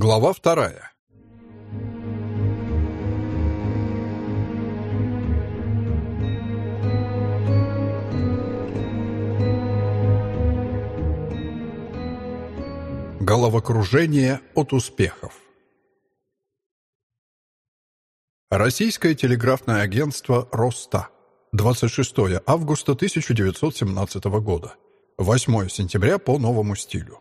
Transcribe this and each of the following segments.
Глава вторая. Головокружение от успехов. Российское телеграфное агентство «Роста». 26 августа 1917 года. 8 сентября по новому стилю.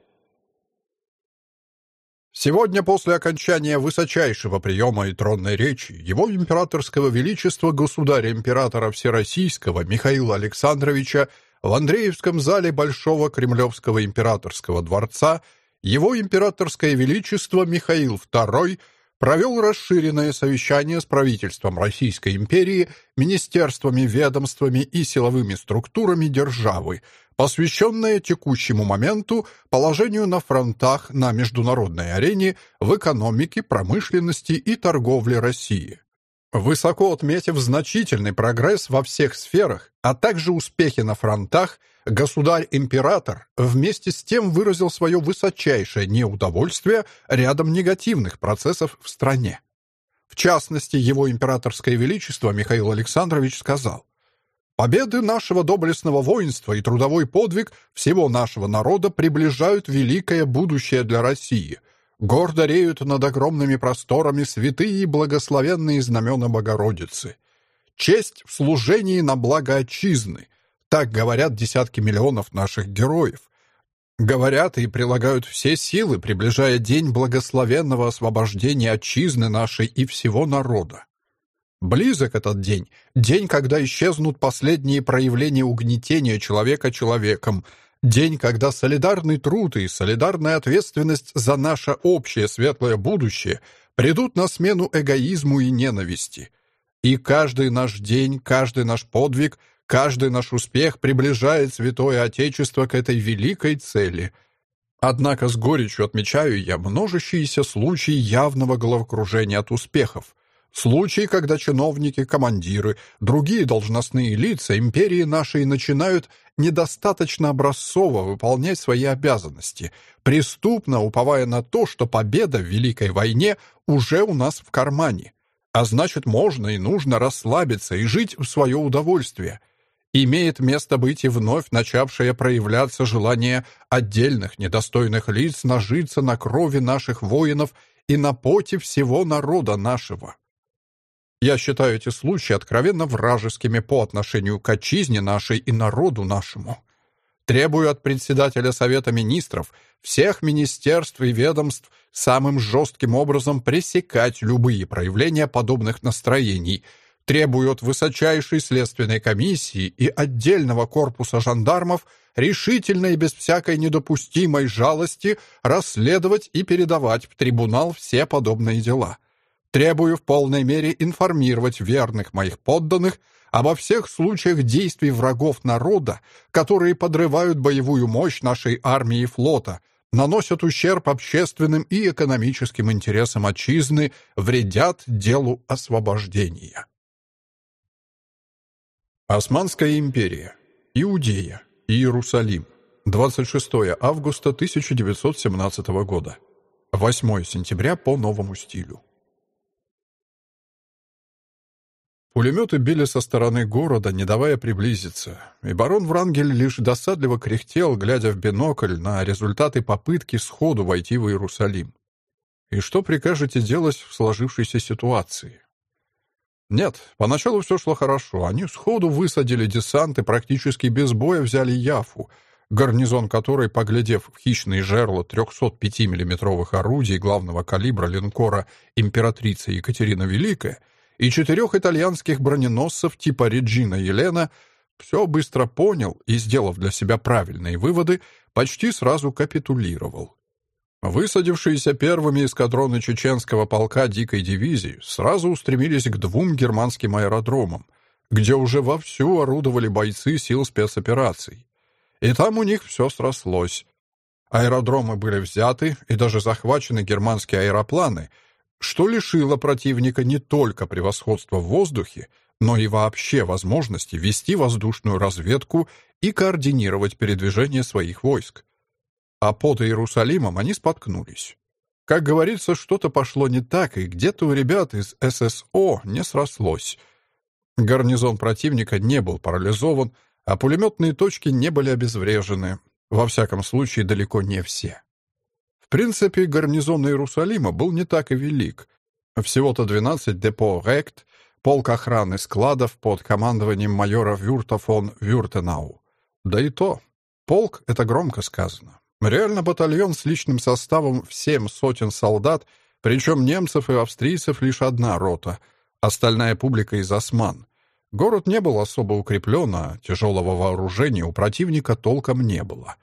Сегодня, после окончания высочайшего приема и тронной речи, его императорского величества государя-императора Всероссийского Михаила Александровича в Андреевском зале Большого Кремлевского императорского дворца его императорское величество Михаил II провел расширенное совещание с правительством Российской империи, министерствами, ведомствами и силовыми структурами державы, посвященное текущему моменту положению на фронтах на международной арене в экономике, промышленности и торговле России. Высоко отметив значительный прогресс во всех сферах, а также успехи на фронтах, государь-император вместе с тем выразил свое высочайшее неудовольствие рядом негативных процессов в стране. В частности, его императорское величество Михаил Александрович сказал, Победы нашего доблестного воинства и трудовой подвиг всего нашего народа приближают великое будущее для России. Гордо реют над огромными просторами святые и благословенные знамена Богородицы. Честь в служении на благо Отчизны. Так говорят десятки миллионов наших героев. Говорят и прилагают все силы, приближая день благословенного освобождения Отчизны нашей и всего народа. Близок этот день, день, когда исчезнут последние проявления угнетения человека человеком, день, когда солидарный труд и солидарная ответственность за наше общее светлое будущее придут на смену эгоизму и ненависти. И каждый наш день, каждый наш подвиг, каждый наш успех приближает Святое Отечество к этой великой цели. Однако с горечью отмечаю я множащиеся случаи явного головокружения от успехов, Случаи, когда чиновники, командиры, другие должностные лица империи нашей начинают недостаточно образцово выполнять свои обязанности, преступно уповая на то, что победа в Великой войне уже у нас в кармане. А значит, можно и нужно расслабиться и жить в свое удовольствие. Имеет место быть и вновь начавшее проявляться желание отдельных недостойных лиц нажиться на крови наших воинов и на поте всего народа нашего. Я считаю эти случаи откровенно вражескими по отношению к отчизне нашей и народу нашему. Требую от председателя Совета Министров всех министерств и ведомств самым жестким образом пресекать любые проявления подобных настроений. Требую от высочайшей следственной комиссии и отдельного корпуса жандармов решительно и без всякой недопустимой жалости расследовать и передавать в трибунал все подобные дела. Требую в полной мере информировать верных моих подданных обо всех случаях действий врагов народа, которые подрывают боевую мощь нашей армии и флота, наносят ущерб общественным и экономическим интересам отчизны, вредят делу освобождения. Османская империя. Иудея. Иерусалим. 26 августа 1917 года. 8 сентября по новому стилю. Пулеметы били со стороны города, не давая приблизиться, и барон Врангель лишь досадливо кряхтел, глядя в бинокль на результаты попытки сходу войти в Иерусалим. И что прикажете делать в сложившейся ситуации? Нет, поначалу все шло хорошо. Они сходу высадили десант и практически без боя взяли Яфу, гарнизон которой, поглядев в хищные жерла 305 миллиметровых орудий главного калибра линкора «Императрица Екатерина Великая», и четырех итальянских броненосцев типа «Реджина Елена» все быстро понял и, сделав для себя правильные выводы, почти сразу капитулировал. Высадившиеся первыми эскадроны чеченского полка дикой дивизии сразу устремились к двум германским аэродромам, где уже вовсю орудовали бойцы сил спецопераций. И там у них все срослось. Аэродромы были взяты, и даже захвачены германские аэропланы — что лишило противника не только превосходства в воздухе, но и вообще возможности вести воздушную разведку и координировать передвижение своих войск. А под Иерусалимом они споткнулись. Как говорится, что-то пошло не так, и где-то у ребят из ССО не срослось. Гарнизон противника не был парализован, а пулеметные точки не были обезврежены. Во всяком случае, далеко не все. В принципе, гарнизон Иерусалима был не так и велик. Всего-то 12 депо «Рект», полк охраны складов под командованием майора Вюрта фон Вюртенау. Да и то. Полк — это громко сказано. Реально батальон с личным составом в семь сотен солдат, причем немцев и австрийцев лишь одна рота, остальная публика из осман. Город не был особо укреплен, а тяжелого вооружения у противника толком не было.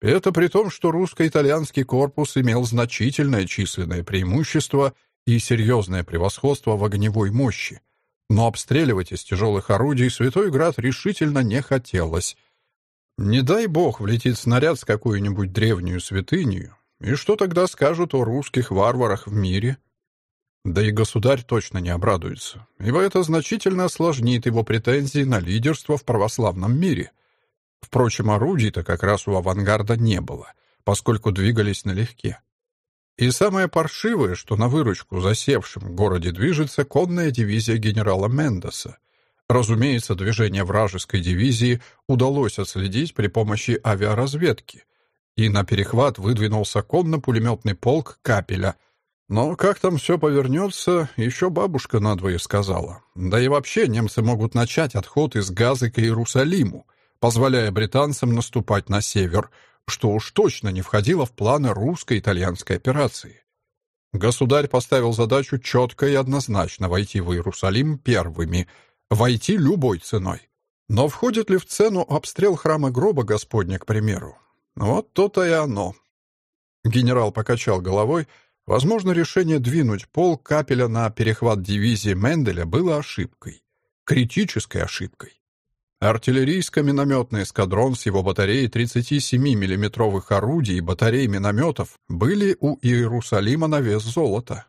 Это при том, что русско-итальянский корпус имел значительное численное преимущество и серьезное превосходство в огневой мощи. Но обстреливать из тяжелых орудий Святой Град решительно не хотелось. Не дай бог влетит снаряд с какую-нибудь древнюю святынью, и что тогда скажут о русских варварах в мире — да и государь точно не обрадуется, ибо это значительно осложнит его претензии на лидерство в православном мире. Впрочем, орудий-то как раз у авангарда не было, поскольку двигались налегке. И самое паршивое, что на выручку засевшим в городе движется конная дивизия генерала Мендеса. Разумеется, движение вражеской дивизии удалось отследить при помощи авиаразведки, и на перехват выдвинулся конно-пулеметный полк «Капеля», но как там все повернется, еще бабушка надвое сказала. Да и вообще немцы могут начать отход из Газы к Иерусалиму, позволяя британцам наступать на север, что уж точно не входило в планы русско-итальянской операции. Государь поставил задачу четко и однозначно войти в Иерусалим первыми, войти любой ценой. Но входит ли в цену обстрел храма гроба Господня, к примеру? Вот то-то и оно. Генерал покачал головой, Возможно, решение двинуть пол капеля на перехват дивизии Менделя было ошибкой. Критической ошибкой. Артиллерийско-минометный эскадрон с его батареей 37 миллиметровых орудий и батареей минометов были у Иерусалима на вес золота.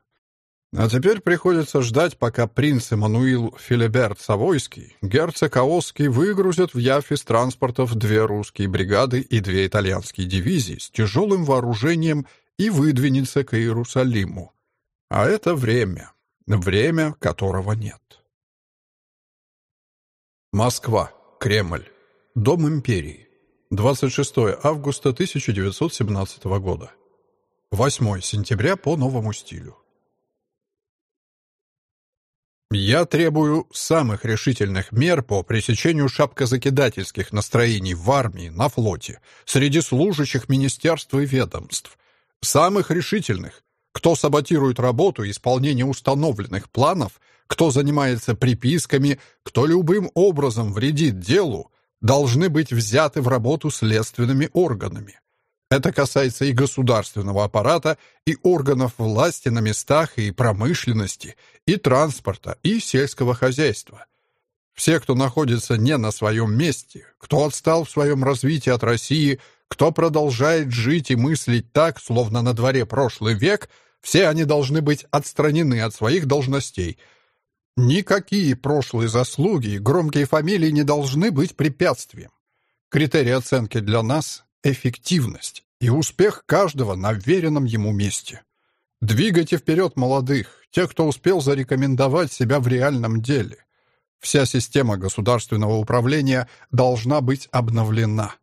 А теперь приходится ждать, пока принц Эммануил Филиберт Савойский, герцог Аосский выгрузят в Яфе с транспортов две русские бригады и две итальянские дивизии с тяжелым вооружением и выдвинется к Иерусалиму. А это время, время которого нет. Москва, Кремль, Дом империи. 26 августа 1917 года. 8 сентября по новому стилю. Я требую самых решительных мер по пресечению шапкозакидательских настроений в армии, на флоте, среди служащих министерств и ведомств, Самых решительных. Кто саботирует работу и исполнение установленных планов, кто занимается приписками, кто любым образом вредит делу, должны быть взяты в работу следственными органами. Это касается и государственного аппарата, и органов власти на местах, и промышленности, и транспорта, и сельского хозяйства. Все, кто находится не на своем месте, кто отстал в своем развитии от России, кто продолжает жить и мыслить так, словно на дворе прошлый век, все они должны быть отстранены от своих должностей. Никакие прошлые заслуги и громкие фамилии не должны быть препятствием. Критерий оценки для нас — эффективность и успех каждого на веренном ему месте. Двигайте вперед молодых, тех, кто успел зарекомендовать себя в реальном деле. Вся система государственного управления должна быть обновлена.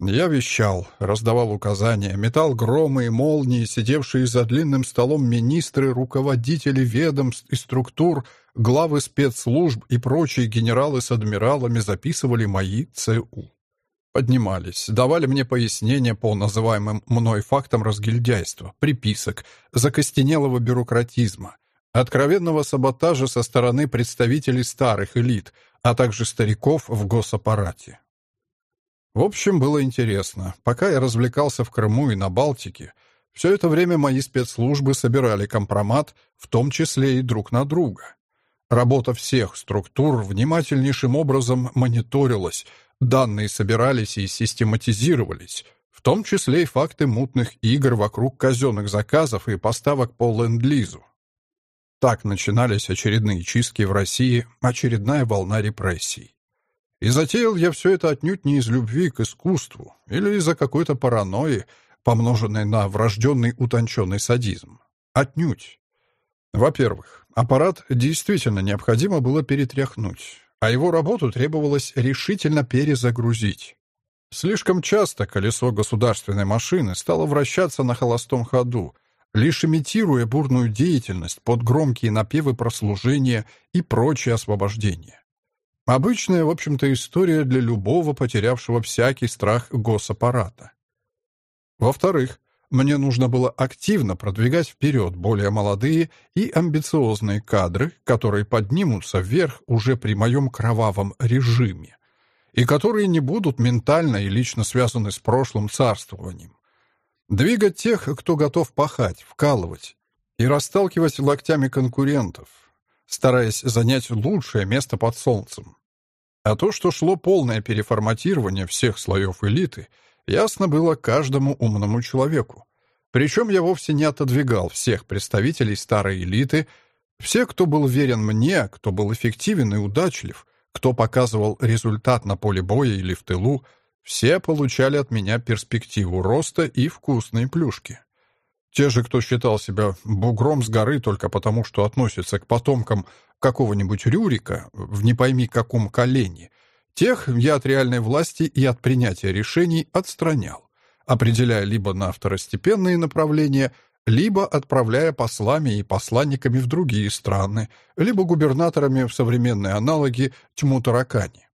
Я вещал, раздавал указания, метал громы и молнии, сидевшие за длинным столом министры, руководители ведомств и структур, главы спецслужб и прочие генералы с адмиралами записывали мои ЦУ. Поднимались, давали мне пояснения по называемым мной фактам разгильдяйства, приписок, закостенелого бюрократизма, откровенного саботажа со стороны представителей старых элит, а также стариков в госаппарате. В общем, было интересно. Пока я развлекался в Крыму и на Балтике, все это время мои спецслужбы собирали компромат, в том числе и друг на друга. Работа всех структур внимательнейшим образом мониторилась, данные собирались и систематизировались, в том числе и факты мутных игр вокруг казенных заказов и поставок по ленд-лизу. Так начинались очередные чистки в России, очередная волна репрессий. И затеял я все это отнюдь не из любви к искусству или из-за какой-то паранойи, помноженной на врожденный утонченный садизм. Отнюдь. Во-первых, аппарат действительно необходимо было перетряхнуть, а его работу требовалось решительно перезагрузить. Слишком часто колесо государственной машины стало вращаться на холостом ходу, лишь имитируя бурную деятельность под громкие напевы прослужения и прочие освобождения. Обычная, в общем-то, история для любого потерявшего всякий страх госаппарата. Во-вторых, мне нужно было активно продвигать вперед более молодые и амбициозные кадры, которые поднимутся вверх уже при моем кровавом режиме, и которые не будут ментально и лично связаны с прошлым царствованием. Двигать тех, кто готов пахать, вкалывать, и расталкивать локтями конкурентов, стараясь занять лучшее место под солнцем. А то, что шло полное переформатирование всех слоев элиты, ясно было каждому умному человеку. Причем я вовсе не отодвигал всех представителей старой элиты, все, кто был верен мне, кто был эффективен и удачлив, кто показывал результат на поле боя или в тылу, все получали от меня перспективу роста и вкусные плюшки. Те же, кто считал себя бугром с горы только потому, что относится к потомкам какого-нибудь Рюрика в не пойми каком колене, тех я от реальной власти и от принятия решений отстранял, определяя либо на второстепенные направления, либо отправляя послами и посланниками в другие страны, либо губернаторами в современные аналоги тьму таракани.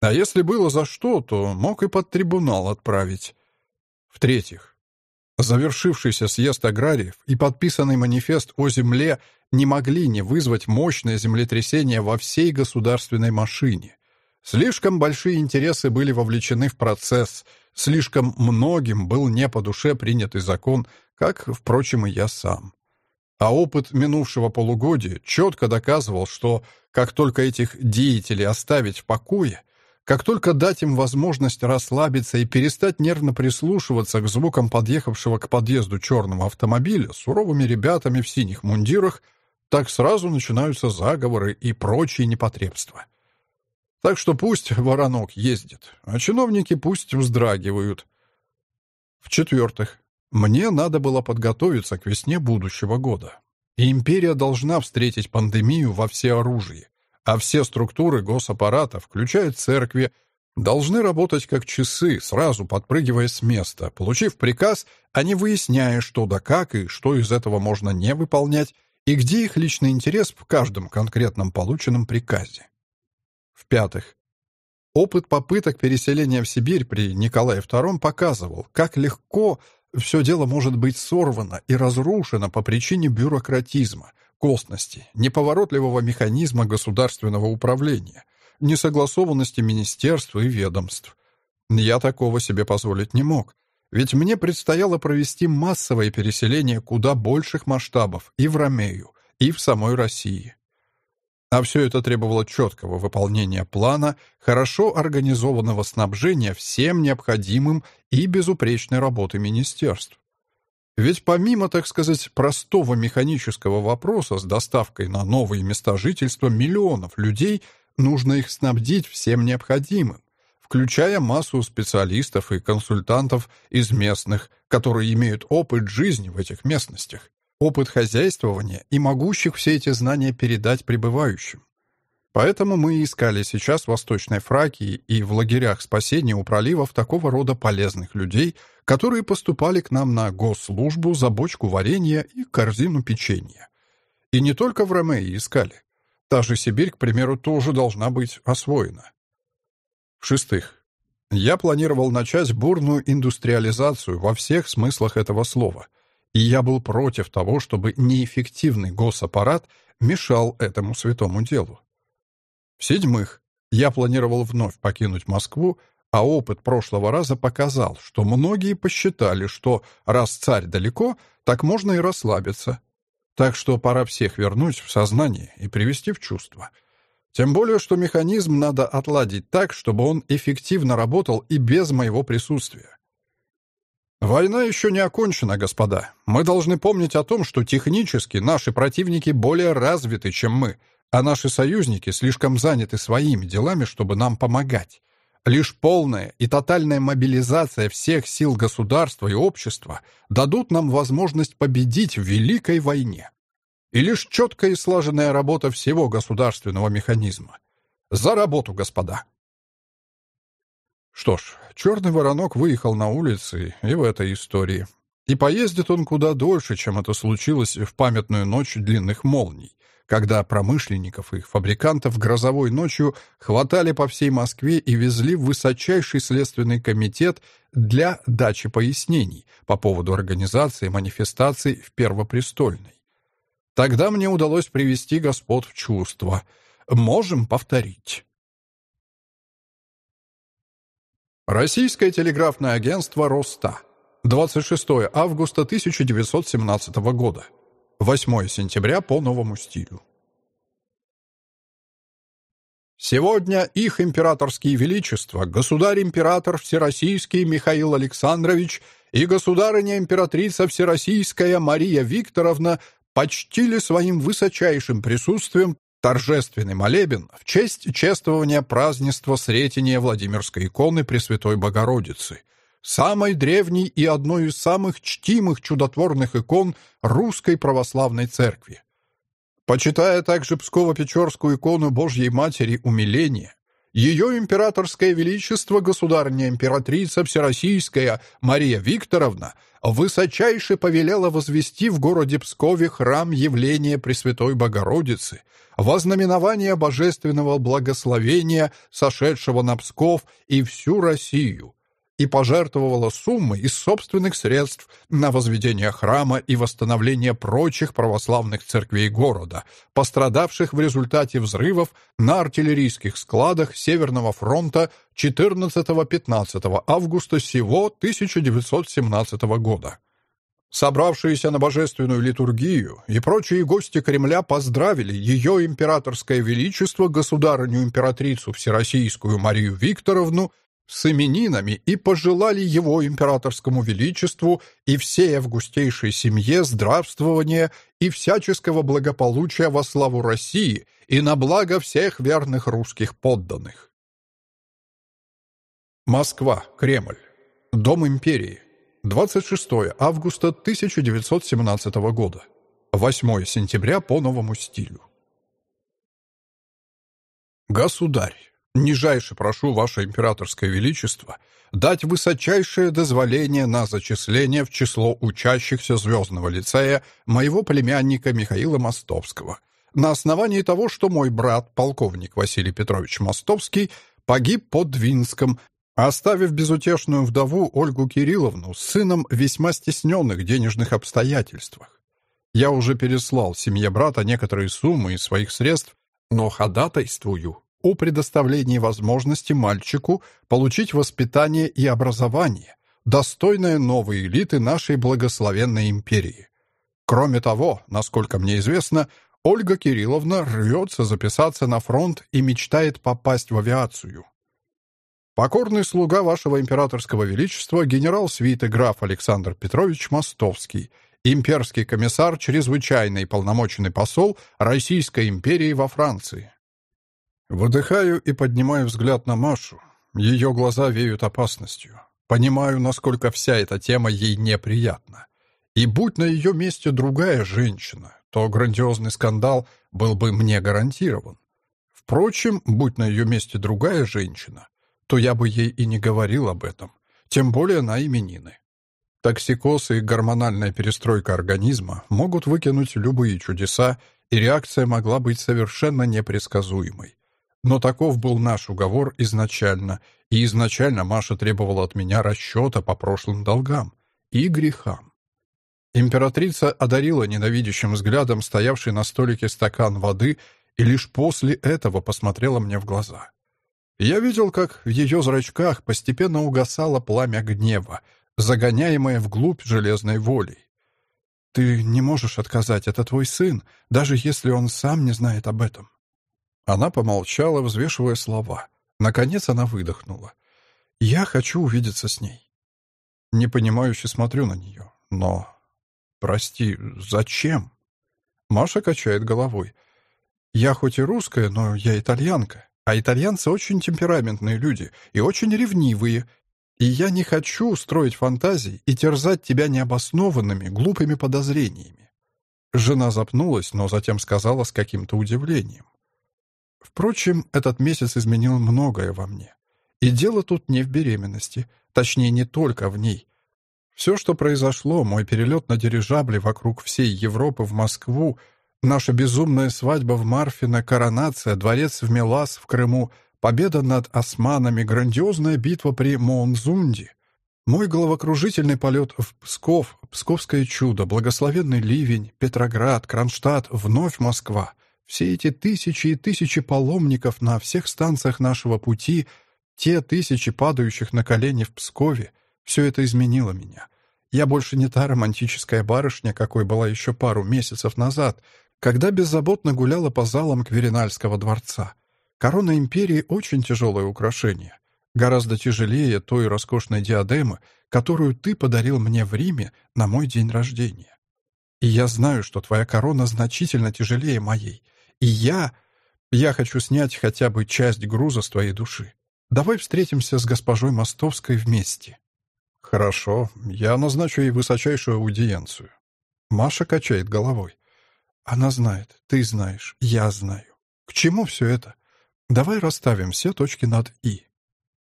А если было за что, то мог и под трибунал отправить. В-третьих, Завершившийся съезд аграриев и подписанный манифест о земле не могли не вызвать мощное землетрясение во всей государственной машине. Слишком большие интересы были вовлечены в процесс, слишком многим был не по душе принятый закон, как, впрочем, и я сам. А опыт минувшего полугодия четко доказывал, что как только этих деятелей оставить в покое, как только дать им возможность расслабиться и перестать нервно прислушиваться к звукам подъехавшего к подъезду черного автомобиля суровыми ребятами в синих мундирах, так сразу начинаются заговоры и прочие непотребства. Так что пусть воронок ездит, а чиновники пусть вздрагивают. В-четвертых, мне надо было подготовиться к весне будущего года. И империя должна встретить пандемию во всеоружии а все структуры госаппарата, включая церкви, должны работать как часы, сразу подпрыгивая с места, получив приказ, не выясняя, что да как и что из этого можно не выполнять, и где их личный интерес в каждом конкретном полученном приказе. В-пятых, опыт попыток переселения в Сибирь при Николае II показывал, как легко все дело может быть сорвано и разрушено по причине бюрократизма, косности, неповоротливого механизма государственного управления, несогласованности министерств и ведомств. Я такого себе позволить не мог, ведь мне предстояло провести массовое переселение куда больших масштабов и в Ромею, и в самой России. А все это требовало четкого выполнения плана, хорошо организованного снабжения всем необходимым и безупречной работы министерств. Ведь помимо, так сказать, простого механического вопроса с доставкой на новые места жительства миллионов людей, нужно их снабдить всем необходимым, включая массу специалистов и консультантов из местных, которые имеют опыт жизни в этих местностях, опыт хозяйствования и могущих все эти знания передать прибывающим. Поэтому мы искали сейчас в Восточной Фракии и в лагерях спасения у проливов такого рода полезных людей, которые поступали к нам на госслужбу за бочку варенья и корзину печенья. И не только в Ромеи искали. Та же Сибирь, к примеру, тоже должна быть освоена. В-шестых, я планировал начать бурную индустриализацию во всех смыслах этого слова, и я был против того, чтобы неэффективный госаппарат мешал этому святому делу. В-седьмых, я планировал вновь покинуть Москву, а опыт прошлого раза показал, что многие посчитали, что раз царь далеко, так можно и расслабиться. Так что пора всех вернуть в сознание и привести в чувство. Тем более, что механизм надо отладить так, чтобы он эффективно работал и без моего присутствия. Война еще не окончена, господа. Мы должны помнить о том, что технически наши противники более развиты, чем мы — а наши союзники слишком заняты своими делами, чтобы нам помогать. Лишь полная и тотальная мобилизация всех сил государства и общества дадут нам возможность победить в Великой войне. И лишь четкая и слаженная работа всего государственного механизма. За работу, господа! Что ж, черный воронок выехал на улицы и в этой истории. И поездит он куда дольше, чем это случилось в памятную ночь длинных молний когда промышленников и их фабрикантов грозовой ночью хватали по всей Москве и везли в высочайший следственный комитет для дачи пояснений по поводу организации манифестаций в Первопрестольной. Тогда мне удалось привести господ в чувство. Можем повторить. Российское телеграфное агентство «Роста». 26 августа 1917 года. 8 сентября по новому стилю. Сегодня их императорские величества, государь-император Всероссийский Михаил Александрович и государыня-императрица Всероссийская Мария Викторовна почтили своим высочайшим присутствием торжественный молебен в честь чествования празднества Сретения Владимирской иконы Пресвятой Богородицы – самой древней и одной из самых чтимых чудотворных икон Русской Православной Церкви. Почитая также Псково-Печорскую икону Божьей Матери Умиления, ее императорское величество, государня императрица Всероссийская Мария Викторовна, высочайше повелела возвести в городе Пскове храм явления Пресвятой Богородицы, вознаменование божественного благословения, сошедшего на Псков и всю Россию, и пожертвовала суммы из собственных средств на возведение храма и восстановление прочих православных церквей города, пострадавших в результате взрывов на артиллерийских складах Северного фронта 14-15 августа сего 1917 года. Собравшиеся на божественную литургию и прочие гости Кремля поздравили ее императорское величество, государыню-императрицу Всероссийскую Марию Викторовну с именинами и пожелали его императорскому величеству и всей августейшей семье здравствования и всяческого благополучия во славу России и на благо всех верных русских подданных. Москва, Кремль. Дом империи. 26 августа 1917 года. 8 сентября по новому стилю. Государь, Нижайше прошу, Ваше Императорское Величество, дать высочайшее дозволение на зачисление в число учащихся Звездного лицея моего племянника Михаила Мостовского, на основании того, что мой брат, полковник Василий Петрович Мостовский, погиб под Двинском, оставив безутешную вдову Ольгу Кирилловну с сыном в весьма стесненных денежных обстоятельствах. Я уже переслал семье брата некоторые суммы из своих средств, но ходатайствую о предоставлении возможности мальчику получить воспитание и образование, достойное новой элиты нашей благословенной империи. Кроме того, насколько мне известно, Ольга Кирилловна рвется записаться на фронт и мечтает попасть в авиацию. Покорный слуга вашего императорского величества генерал свиты граф Александр Петрович Мостовский, имперский комиссар, чрезвычайный полномоченный посол Российской империи во Франции. Выдыхаю и поднимаю взгляд на Машу. Ее глаза веют опасностью. Понимаю, насколько вся эта тема ей неприятна. И будь на ее месте другая женщина, то грандиозный скандал был бы мне гарантирован. Впрочем, будь на ее месте другая женщина, то я бы ей и не говорил об этом, тем более на именины. Токсикоз и гормональная перестройка организма могут выкинуть любые чудеса, и реакция могла быть совершенно непредсказуемой. Но таков был наш уговор изначально, и изначально Маша требовала от меня расчета по прошлым долгам и грехам. Императрица одарила ненавидящим взглядом стоявший на столике стакан воды и лишь после этого посмотрела мне в глаза. Я видел, как в ее зрачках постепенно угасало пламя гнева, загоняемое вглубь железной волей. «Ты не можешь отказать, это твой сын, даже если он сам не знает об этом. Она помолчала, взвешивая слова. Наконец она выдохнула. «Я хочу увидеться с ней». Непонимающе смотрю на нее. «Но... Прости, зачем?» Маша качает головой. «Я хоть и русская, но я итальянка. А итальянцы очень темпераментные люди и очень ревнивые. И я не хочу строить фантазий и терзать тебя необоснованными, глупыми подозрениями. Жена запнулась, но затем сказала с каким-то удивлением. Впрочем, этот месяц изменил многое во мне. И дело тут не в беременности, точнее, не только в ней. Все, что произошло, мой перелет на дирижабле вокруг всей Европы в Москву, наша безумная свадьба в Марфино, коронация, дворец в Мелас в Крыму, победа над османами, грандиозная битва при Моонзунде, мой головокружительный полет в Псков, Псковское чудо, благословенный ливень, Петроград, Кронштадт, вновь Москва. Все эти тысячи и тысячи паломников на всех станциях нашего пути, те тысячи падающих на колени в Пскове — все это изменило меня. Я больше не та романтическая барышня, какой была еще пару месяцев назад, когда беззаботно гуляла по залам Кверинальского дворца. Корона империи — очень тяжелое украшение. Гораздо тяжелее той роскошной диадемы, которую ты подарил мне в Риме на мой день рождения. И я знаю, что твоя корона значительно тяжелее моей. И я... Я хочу снять хотя бы часть груза с твоей души. Давай встретимся с госпожой Мостовской вместе. «Хорошо, я назначу ей высочайшую аудиенцию». Маша качает головой. «Она знает, ты знаешь, я знаю. К чему все это? Давай расставим все точки над «и».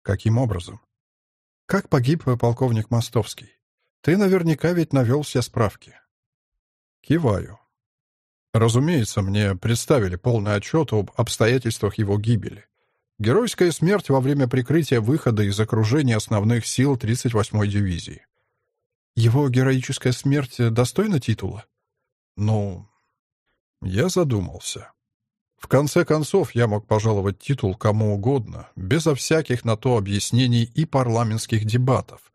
Каким образом? Как погиб полковник Мостовский? Ты наверняка ведь навел все справки. Киваю. Разумеется, мне представили полный отчет об обстоятельствах его гибели. Геройская смерть во время прикрытия выхода из окружения основных сил 38-й дивизии. Его героическая смерть достойна титула? Ну, я задумался. В конце концов, я мог пожаловать титул кому угодно, безо всяких на то объяснений и парламентских дебатов.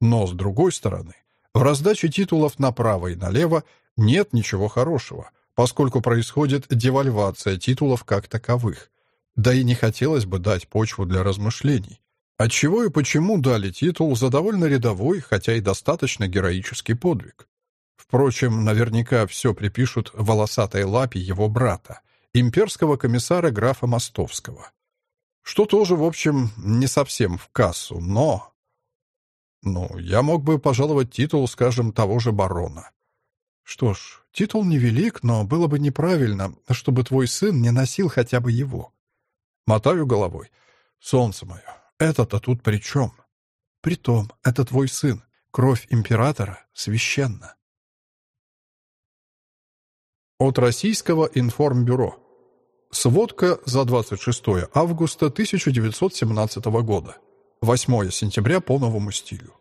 Но, с другой стороны, в раздаче титулов направо и налево нет ничего хорошего, поскольку происходит девальвация титулов как таковых. Да и не хотелось бы дать почву для размышлений. Отчего и почему дали титул за довольно рядовой, хотя и достаточно героический подвиг? Впрочем, наверняка все припишут волосатой лапе его брата, имперского комиссара графа Мостовского. Что тоже, в общем, не совсем в кассу, но... Ну, я мог бы пожаловать титул, скажем, того же барона. Что ж, титул невелик, но было бы неправильно, чтобы твой сын не носил хотя бы его. Мотаю головой. Солнце мое, это-то тут при чем? Притом, это твой сын. Кровь императора священна. От Российского информбюро. Сводка за 26 августа 1917 года. 8 сентября по новому стилю.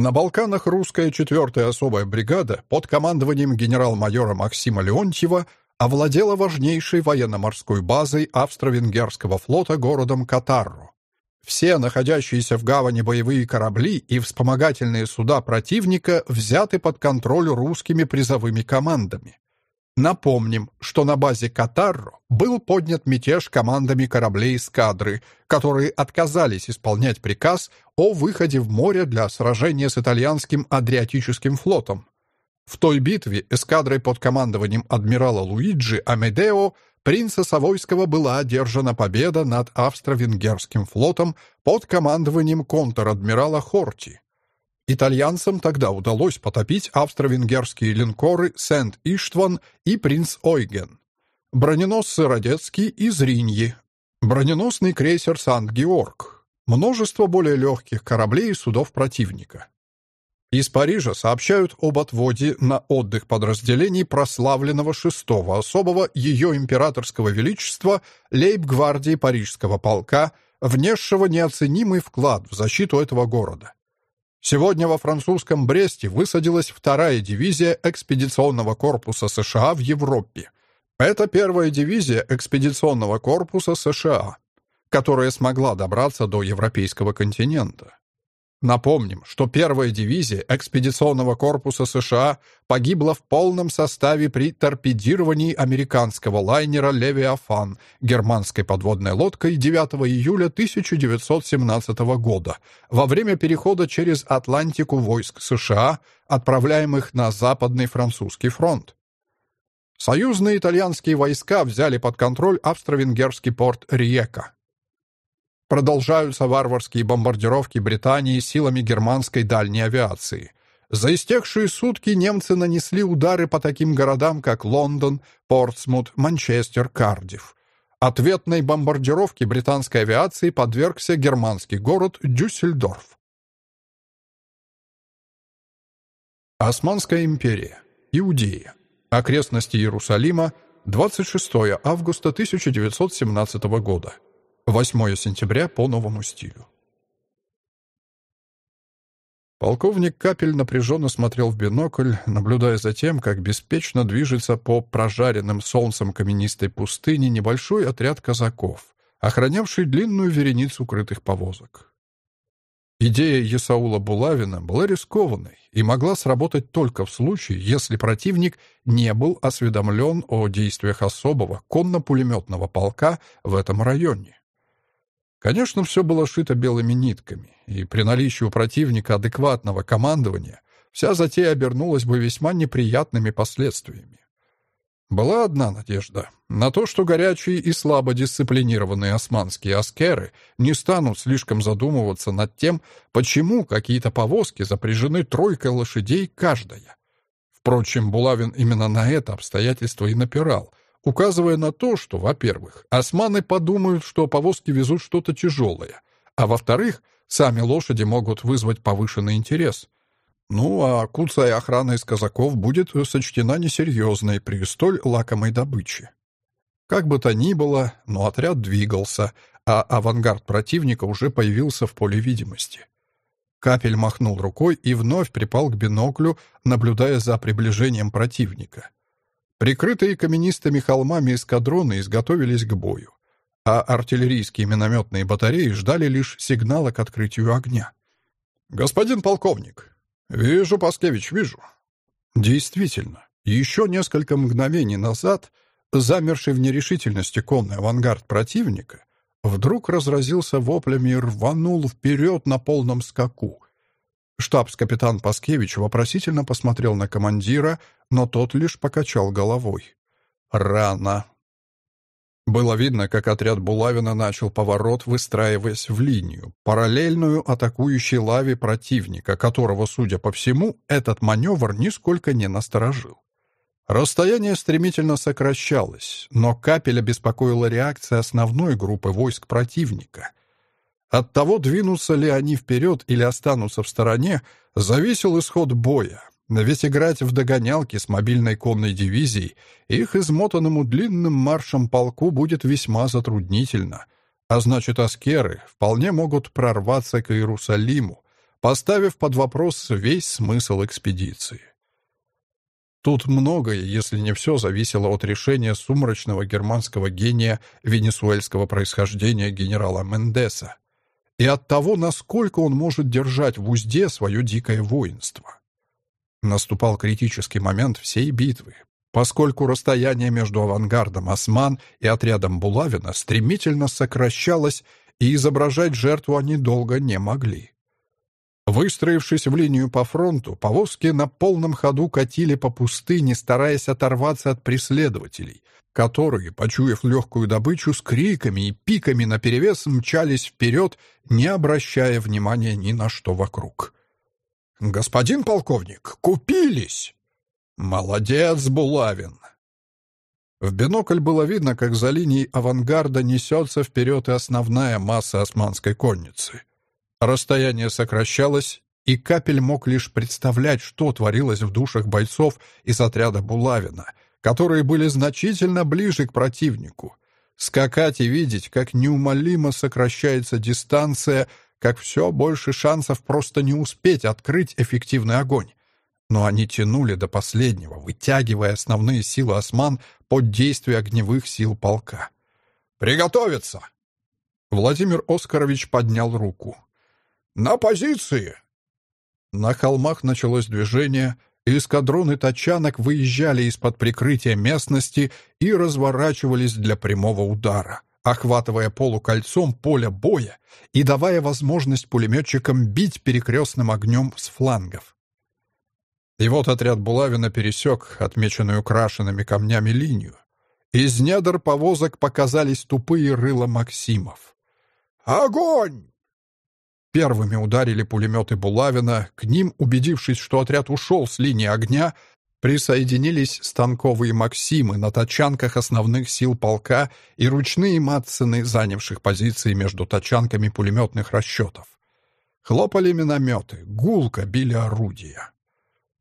На Балканах русская 4-я особая бригада под командованием генерал-майора Максима Леонтьева овладела важнейшей военно-морской базой австро-венгерского флота городом Катарру. Все находящиеся в гавани боевые корабли и вспомогательные суда противника взяты под контроль русскими призовыми командами. Напомним, что на базе Катарро был поднят мятеж командами кораблей эскадры, которые отказались исполнять приказ о выходе в море для сражения с итальянским Адриатическим флотом. В той битве эскадрой под командованием адмирала Луиджи Амедео принца Савойского была одержана победа над австро-венгерским флотом под командованием контр-адмирала Хорти. Итальянцам тогда удалось потопить австро-венгерские линкоры Сент-Иштван и Принц Ойген, броненосцы Родецкий и Зриньи, броненосный крейсер Санкт-Георг, множество более легких кораблей и судов противника. Из Парижа сообщают об отводе на отдых подразделений прославленного шестого особого ее императорского величества лейб-гвардии Парижского полка, внесшего неоценимый вклад в защиту этого города. Сегодня во французском Бресте высадилась вторая дивизия экспедиционного корпуса США в Европе. Это первая дивизия экспедиционного корпуса США, которая смогла добраться до европейского континента. Напомним, что первая дивизия экспедиционного корпуса США погибла в полном составе при торпедировании американского лайнера «Левиафан» германской подводной лодкой 9 июля 1917 года во время перехода через Атлантику войск США, отправляемых на Западный французский фронт. Союзные итальянские войска взяли под контроль австро-венгерский порт Риека. Продолжаются варварские бомбардировки Британии силами германской дальней авиации. За истекшие сутки немцы нанесли удары по таким городам, как Лондон, Портсмут, Манчестер, Кардифф. Ответной бомбардировке британской авиации подвергся германский город Дюссельдорф. Османская империя. Иудея. Окрестности Иерусалима. 26 августа 1917 года. 8 сентября по новому стилю. Полковник Капель напряженно смотрел в бинокль, наблюдая за тем, как беспечно движется по прожаренным солнцем каменистой пустыне небольшой отряд казаков, охранявший длинную вереницу крытых повозок. Идея Есаула Булавина была рискованной и могла сработать только в случае, если противник не был осведомлен о действиях особого конно-пулеметного полка в этом районе. Конечно, все было шито белыми нитками, и при наличии у противника адекватного командования вся затея обернулась бы весьма неприятными последствиями. Была одна надежда — на то, что горячие и слабо дисциплинированные османские аскеры не станут слишком задумываться над тем, почему какие-то повозки запряжены тройкой лошадей каждая. Впрочем, Булавин именно на это обстоятельство и напирал — указывая на то, что, во-первых, османы подумают, что повозки везут что-то тяжелое, а во-вторых, сами лошади могут вызвать повышенный интерес. Ну, а куцая охрана из казаков будет сочтена несерьезной при столь лакомой добыче. Как бы то ни было, но отряд двигался, а авангард противника уже появился в поле видимости. Капель махнул рукой и вновь припал к биноклю, наблюдая за приближением противника. Прикрытые каменистыми холмами эскадроны изготовились к бою, а артиллерийские минометные батареи ждали лишь сигнала к открытию огня. «Господин полковник!» «Вижу, Паскевич, вижу». Действительно, еще несколько мгновений назад замерший в нерешительности конный авангард противника вдруг разразился воплями и рванул вперед на полном скаку, Штабс-капитан Паскевич вопросительно посмотрел на командира, но тот лишь покачал головой. «Рано». Было видно, как отряд Булавина начал поворот, выстраиваясь в линию, параллельную атакующей лаве противника, которого, судя по всему, этот маневр нисколько не насторожил. Расстояние стремительно сокращалось, но капеля беспокоила реакция основной группы войск противника. От того, двинутся ли они вперед или останутся в стороне, зависел исход боя. Ведь играть в догонялки с мобильной конной дивизией их измотанному длинным маршем полку будет весьма затруднительно. А значит, аскеры вполне могут прорваться к Иерусалиму, поставив под вопрос весь смысл экспедиции. Тут многое, если не все, зависело от решения сумрачного германского гения венесуэльского происхождения генерала Мендеса и от того, насколько он может держать в узде свое дикое воинство. Наступал критический момент всей битвы, поскольку расстояние между авангардом Осман и отрядом Булавина стремительно сокращалось, и изображать жертву они долго не могли. Выстроившись в линию по фронту, повозки на полном ходу катили по пустыне, стараясь оторваться от преследователей, которые, почуяв легкую добычу, с криками и пиками наперевес мчались вперед, не обращая внимания ни на что вокруг. «Господин полковник, купились!» «Молодец, Булавин!» В бинокль было видно, как за линией авангарда несется вперед и основная масса османской конницы. Расстояние сокращалось, и Капель мог лишь представлять, что творилось в душах бойцов из отряда Булавина, которые были значительно ближе к противнику. Скакать и видеть, как неумолимо сокращается дистанция, как все больше шансов просто не успеть открыть эффективный огонь. Но они тянули до последнего, вытягивая основные силы осман под действие огневых сил полка. «Приготовиться!» Владимир Оскарович поднял руку. «На позиции!» На холмах началось движение, эскадроны тачанок выезжали из-под прикрытия местности и разворачивались для прямого удара, охватывая полукольцом поле боя и давая возможность пулеметчикам бить перекрестным огнем с флангов. И вот отряд Булавина пересек отмеченную крашенными камнями линию. Из недр повозок показались тупые рыла Максимов. «Огонь!» Первыми ударили пулеметы Булавина, к ним, убедившись, что отряд ушел с линии огня, присоединились станковые «Максимы» на тачанках основных сил полка и ручные «Матсены», занявших позиции между тачанками пулеметных расчетов. Хлопали минометы, гулко били орудия.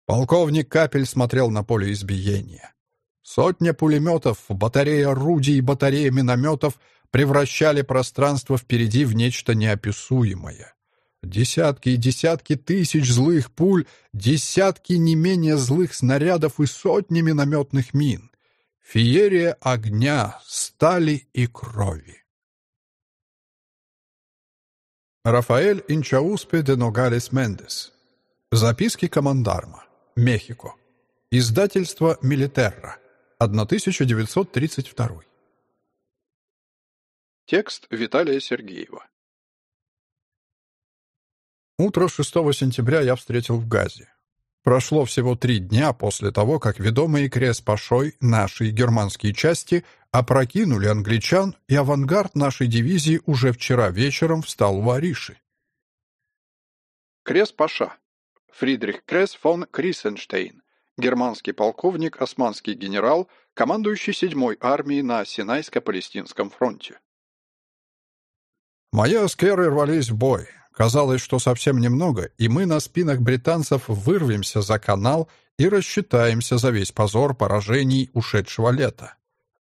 Полковник Капель смотрел на поле избиения. Сотня пулеметов, батареи орудий и батарея минометов превращали пространство впереди в нечто неописуемое. Десятки и десятки тысяч злых пуль, десятки не менее злых снарядов и сотни минометных мин. Феерия огня, стали и крови. Рафаэль Инчауспе де Ногалес Мендес. Записки командарма. Мехико. Издательство «Милитерра». 1932. Текст Виталия Сергеева. Утро 6 сентября я встретил в Газе. Прошло всего три дня после того, как ведомые Крес-Пашой наши германские части опрокинули англичан, и авангард нашей дивизии уже вчера вечером встал в Ариши. Крес-Паша. Фридрих Крес фон Крисенштейн. Германский полковник, османский генерал, командующий 7-й армией на Синайско-Палестинском фронте. Мои аскеры рвались в бой. Казалось, что совсем немного, и мы на спинах британцев вырвемся за канал и рассчитаемся за весь позор поражений ушедшего лета.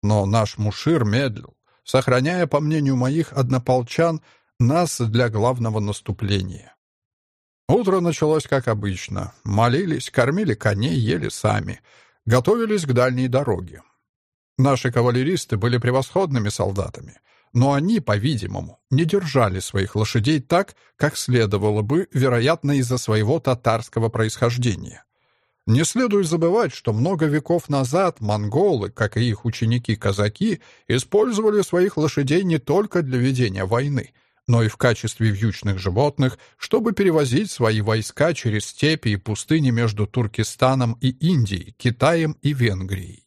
Но наш мушир медлил, сохраняя, по мнению моих однополчан, нас для главного наступления. Утро началось как обычно. Молились, кормили коней, ели сами. Готовились к дальней дороге. Наши кавалеристы были превосходными солдатами — но они, по-видимому, не держали своих лошадей так, как следовало бы, вероятно, из-за своего татарского происхождения. Не следует забывать, что много веков назад монголы, как и их ученики-казаки, использовали своих лошадей не только для ведения войны, но и в качестве вьючных животных, чтобы перевозить свои войска через степи и пустыни между Туркестаном и Индией, Китаем и Венгрией.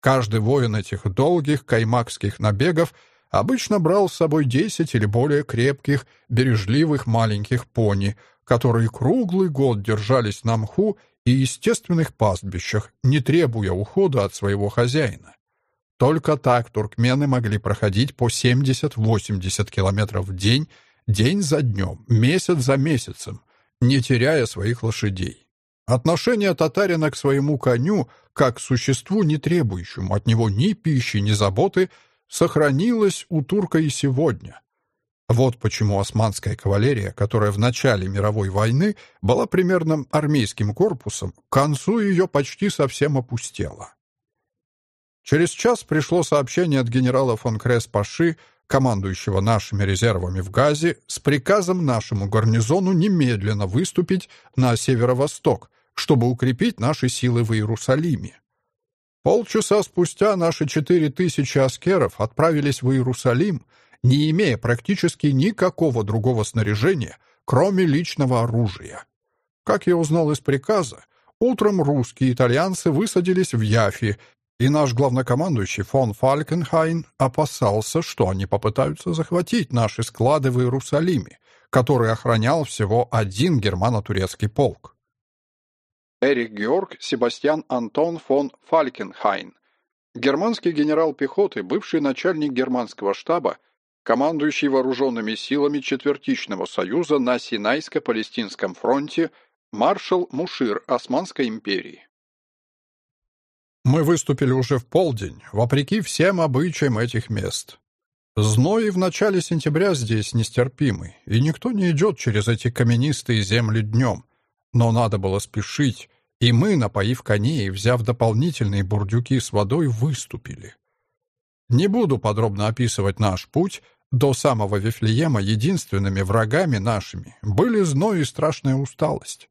Каждый воин этих долгих каймакских набегов – обычно брал с собой десять или более крепких, бережливых маленьких пони, которые круглый год держались на мху и естественных пастбищах, не требуя ухода от своего хозяина. Только так туркмены могли проходить по 70-80 километров в день, день за днем, месяц за месяцем, не теряя своих лошадей. Отношение татарина к своему коню, как к существу, не требующему от него ни пищи, ни заботы, сохранилось у турка и сегодня. Вот почему османская кавалерия, которая в начале мировой войны была примерно армейским корпусом, к концу ее почти совсем опустела. Через час пришло сообщение от генерала фон Крес-Паши, командующего нашими резервами в Газе, с приказом нашему гарнизону немедленно выступить на северо-восток, чтобы укрепить наши силы в Иерусалиме. Полчаса спустя наши четыре тысячи аскеров отправились в Иерусалим, не имея практически никакого другого снаряжения, кроме личного оружия. Как я узнал из приказа, утром русские и итальянцы высадились в Яффе, и наш главнокомандующий фон Фалькенхайн опасался, что они попытаются захватить наши склады в Иерусалиме, который охранял всего один германо-турецкий полк. Эрик Георг Себастьян Антон фон Фалькенхайн, германский генерал пехоты, бывший начальник германского штаба, командующий вооруженными силами Четвертичного союза на Синайско-Палестинском фронте, маршал Мушир Османской империи. Мы выступили уже в полдень, вопреки всем обычаям этих мест. Зной в начале сентября здесь нестерпимый, и никто не идет через эти каменистые земли днем. Но надо было спешить, и мы, напоив коней, взяв дополнительные бурдюки с водой, выступили. Не буду подробно описывать наш путь. До самого Вифлеема единственными врагами нашими были зной и страшная усталость.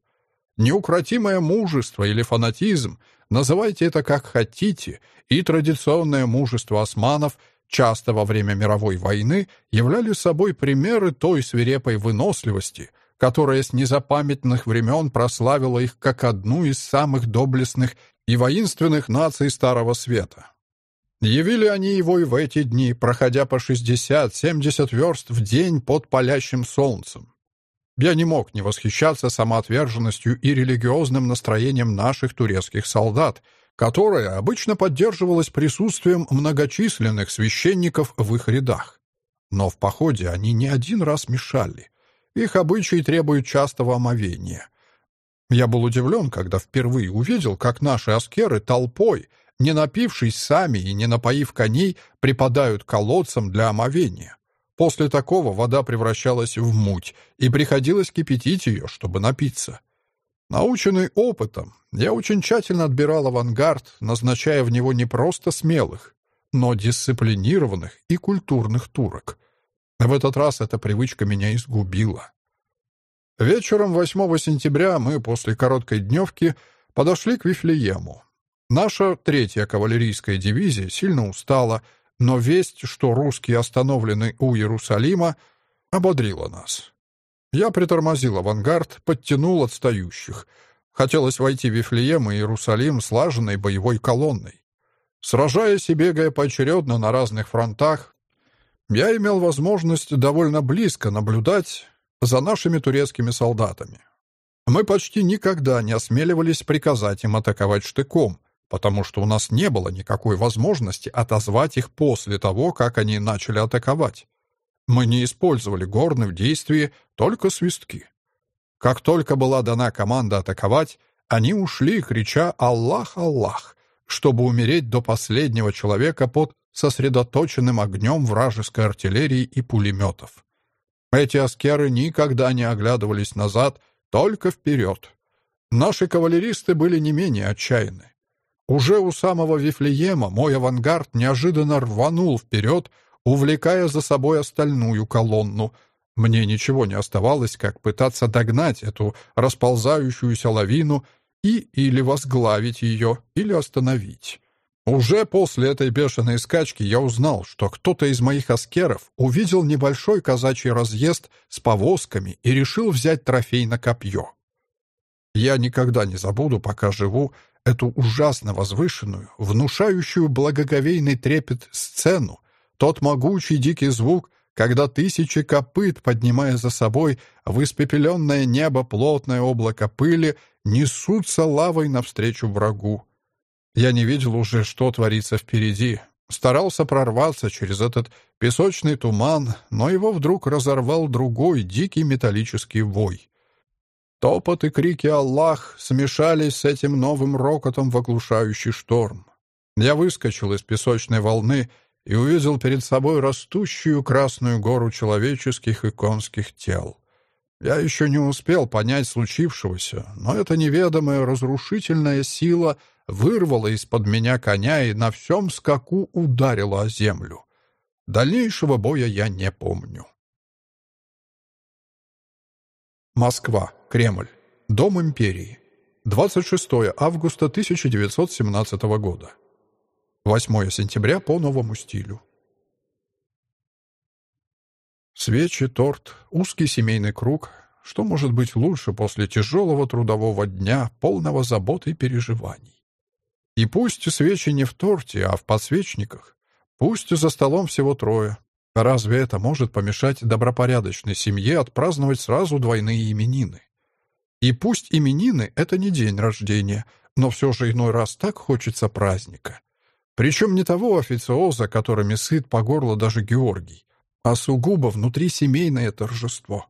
Неукротимое мужество или фанатизм, называйте это как хотите, и традиционное мужество османов часто во время мировой войны являли собой примеры той свирепой выносливости, которая с незапамятных времен прославила их как одну из самых доблестных и воинственных наций Старого Света. Явили они его и в эти дни, проходя по 60-70 верст в день под палящим солнцем. Я не мог не восхищаться самоотверженностью и религиозным настроением наших турецких солдат, которое обычно поддерживалось присутствием многочисленных священников в их рядах. Но в походе они не один раз мешали. Их обычаи требуют частого омовения. Я был удивлен, когда впервые увидел, как наши аскеры толпой, не напившись сами и не напоив коней, припадают колодцам для омовения. После такого вода превращалась в муть, и приходилось кипятить ее, чтобы напиться. Наученный опытом, я очень тщательно отбирал авангард, назначая в него не просто смелых, но дисциплинированных и культурных турок. В этот раз эта привычка меня изгубила. Вечером 8 сентября мы после короткой дневки подошли к Вифлеему. Наша третья кавалерийская дивизия сильно устала, но весть, что русские остановлены у Иерусалима, ободрила нас. Я притормозил авангард, подтянул отстающих. Хотелось войти в Вифлеем и Иерусалим слаженной боевой колонной. Сражаясь и бегая поочередно на разных фронтах, я имел возможность довольно близко наблюдать за нашими турецкими солдатами. Мы почти никогда не осмеливались приказать им атаковать штыком, потому что у нас не было никакой возможности отозвать их после того, как они начали атаковать. Мы не использовали горны в действии, только свистки. Как только была дана команда атаковать, они ушли, крича «Аллах, Аллах!», чтобы умереть до последнего человека под сосредоточенным огнем вражеской артиллерии и пулеметов. Эти аскеры никогда не оглядывались назад, только вперед. Наши кавалеристы были не менее отчаянны. Уже у самого Вифлеема мой авангард неожиданно рванул вперед, увлекая за собой остальную колонну. Мне ничего не оставалось, как пытаться догнать эту расползающуюся лавину и или возглавить ее, или остановить. Уже после этой бешеной скачки я узнал, что кто-то из моих аскеров увидел небольшой казачий разъезд с повозками и решил взять трофей на копье. Я никогда не забуду, пока живу, эту ужасно возвышенную, внушающую благоговейный трепет сцену, тот могучий дикий звук, когда тысячи копыт, поднимая за собой в испепеленное небо плотное облако пыли, несутся лавой навстречу врагу. Я не видел уже, что творится впереди. Старался прорваться через этот песочный туман, но его вдруг разорвал другой дикий металлический вой. Топот и крики «Аллах» смешались с этим новым рокотом в оглушающий шторм. Я выскочил из песочной волны и увидел перед собой растущую красную гору человеческих и конских тел. Я еще не успел понять случившегося, но эта неведомая разрушительная сила вырвала из-под меня коня и на всем скаку ударила о землю. Дальнейшего боя я не помню. Москва. Кремль. Дом империи. 26 августа 1917 года. 8 сентября по новому стилю. Свечи, торт, узкий семейный круг. Что может быть лучше после тяжелого трудового дня, полного забот и переживаний? И пусть свечи не в торте, а в подсвечниках. Пусть за столом всего трое. Разве это может помешать добропорядочной семье отпраздновать сразу двойные именины? И пусть именины — это не день рождения, но все же иной раз так хочется праздника. Причем не того официоза, которыми сыт по горло даже Георгий, а сугубо внутрисемейное торжество.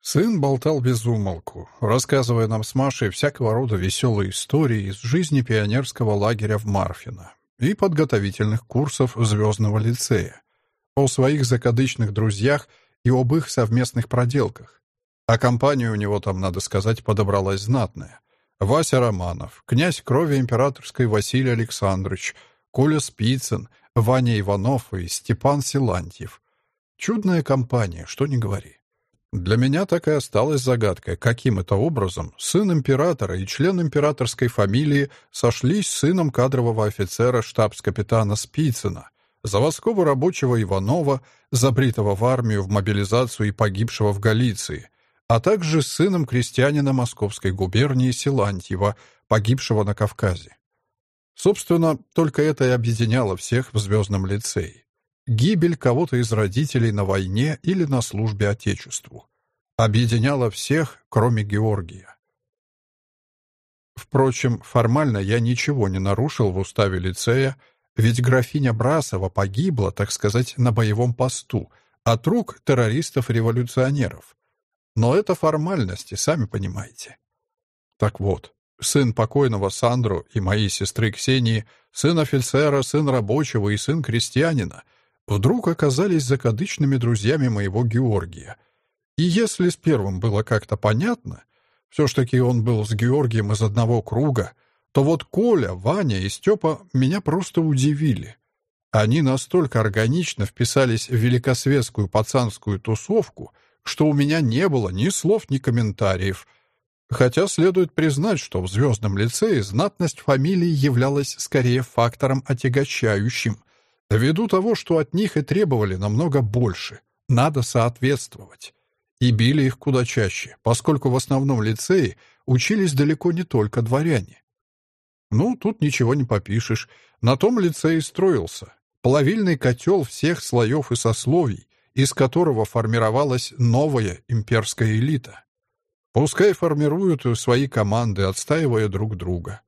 Сын болтал без умолку, рассказывая нам с Машей всякого рода веселые истории из жизни пионерского лагеря в Марфино и подготовительных курсов Звездного лицея, о своих закадычных друзьях и об их совместных проделках. А компания у него там, надо сказать, подобралась знатная. Вася Романов, князь крови императорской Василий Александрович, Коля Спицын, Ваня Иванов и Степан Силантьев. Чудная компания, что не говори. Для меня так и осталась загадкой, каким это образом сын императора и член императорской фамилии сошлись с сыном кадрового офицера штабс-капитана Спицына, заводского рабочего Иванова, забритого в армию в мобилизацию и погибшего в Галиции, а также с сыном крестьянина Московской губернии Силантьева, погибшего на Кавказе. Собственно, только это и объединяло всех в Звездном лицее. Гибель кого-то из родителей на войне или на службе Отечеству. Объединяла всех, кроме Георгия. Впрочем, формально я ничего не нарушил в уставе лицея, ведь графиня Брасова погибла, так сказать, на боевом посту, от рук террористов-революционеров. Но это формальности, сами понимаете. Так вот, сын покойного Сандру и моей сестры Ксении, сын офицера, сын рабочего и сын крестьянина вдруг оказались закадычными друзьями моего Георгия. И если с первым было как-то понятно, все ж таки он был с Георгием из одного круга, то вот Коля, Ваня и Степа меня просто удивили. Они настолько органично вписались в великосветскую пацанскую тусовку, что у меня не было ни слов, ни комментариев. Хотя следует признать, что в звездном лицее знатность фамилии являлась скорее фактором отягощающим, ввиду того, что от них и требовали намного больше. Надо соответствовать и били их куда чаще, поскольку в основном лицее учились далеко не только дворяне. Ну, тут ничего не попишешь. На том лицее строился. Плавильный котел всех слоев и сословий, из которого формировалась новая имперская элита. Пускай формируют свои команды, отстаивая друг друга.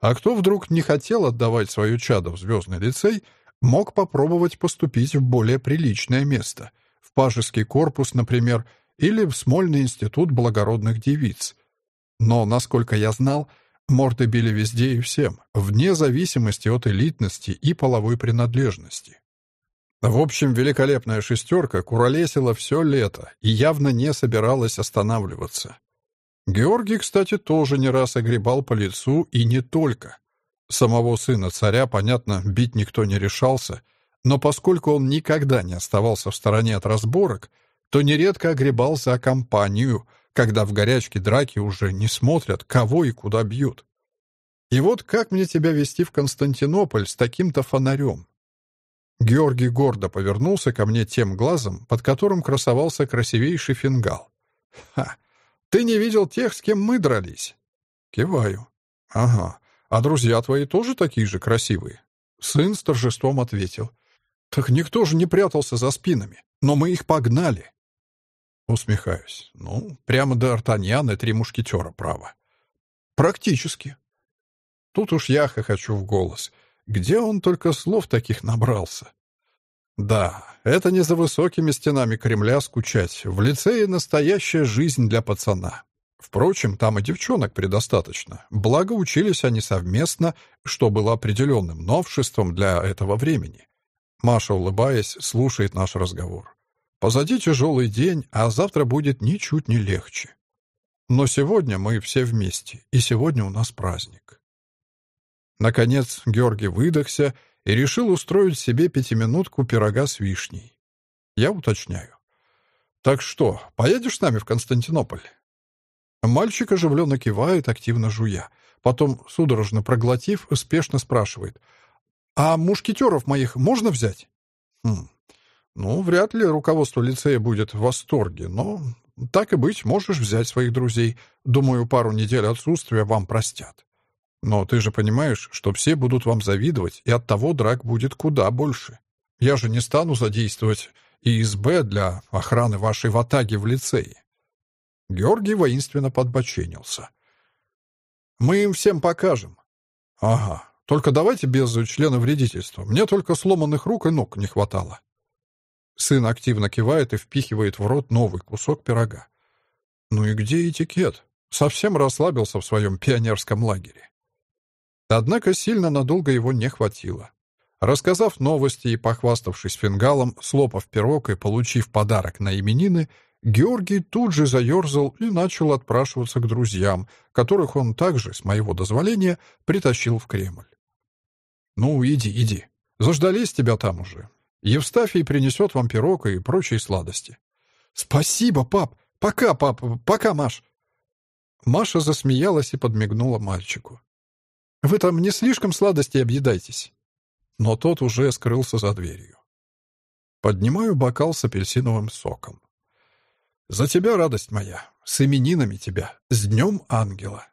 А кто вдруг не хотел отдавать свое чадо в звездный лицей, мог попробовать поступить в более приличное место. В пажеский корпус, например, или в Смольный институт благородных девиц. Но, насколько я знал, морды били везде и всем, вне зависимости от элитности и половой принадлежности. В общем, великолепная шестерка куролесила все лето и явно не собиралась останавливаться. Георгий, кстати, тоже не раз огребал по лицу, и не только. Самого сына царя, понятно, бить никто не решался, но поскольку он никогда не оставался в стороне от разборок, то нередко огребал за компанию, когда в горячке драки уже не смотрят, кого и куда бьют. И вот как мне тебя вести в Константинополь с таким-то фонарем? Георгий гордо повернулся ко мне тем глазом, под которым красовался красивейший фингал. «Ха! Ты не видел тех, с кем мы дрались?» Киваю. «Ага. А друзья твои тоже такие же красивые?» Сын с торжеством ответил. «Так никто же не прятался за спинами, но мы их погнали. Усмехаюсь. Ну, прямо до Артаньяна три мушкетера, право. Практически. Тут уж я хохочу в голос. Где он только слов таких набрался? Да, это не за высокими стенами Кремля скучать. В лицее настоящая жизнь для пацана. Впрочем, там и девчонок предостаточно. Благо, учились они совместно, что было определенным новшеством для этого времени. Маша, улыбаясь, слушает наш разговор. Позади тяжелый день, а завтра будет ничуть не легче. Но сегодня мы все вместе, и сегодня у нас праздник. Наконец Георгий выдохся и решил устроить себе пятиминутку пирога с вишней. Я уточняю. «Так что, поедешь с нами в Константинополь?» Мальчик оживленно кивает, активно жуя. Потом, судорожно проглотив, спешно спрашивает. «А мушкетеров моих можно взять?» «Хм, ну, вряд ли руководство лицея будет в восторге, но так и быть, можешь взять своих друзей. Думаю, пару недель отсутствия вам простят. Но ты же понимаешь, что все будут вам завидовать, и от того драк будет куда больше. Я же не стану задействовать ИСБ для охраны вашей ватаги в лицее. Георгий воинственно подбоченился. Мы им всем покажем. Ага, только давайте без члена вредительства. Мне только сломанных рук и ног не хватало. Сын активно кивает и впихивает в рот новый кусок пирога. Ну и где этикет? Совсем расслабился в своем пионерском лагере. Однако сильно надолго его не хватило. Рассказав новости и похваставшись фингалом, слопав пирог и получив подарок на именины, Георгий тут же заерзал и начал отпрашиваться к друзьям, которых он также, с моего дозволения, притащил в Кремль. «Ну, иди, иди. Заждались тебя там уже. Евстафий принесет вам пирог и прочие сладости. «Спасибо, пап! Пока, пап! Пока, Маш!» Маша засмеялась и подмигнула мальчику. «Вы там не слишком сладости объедаетесь?» но тот уже скрылся за дверью. Поднимаю бокал с апельсиновым соком. «За тебя, радость моя! С именинами тебя! С днем ангела!»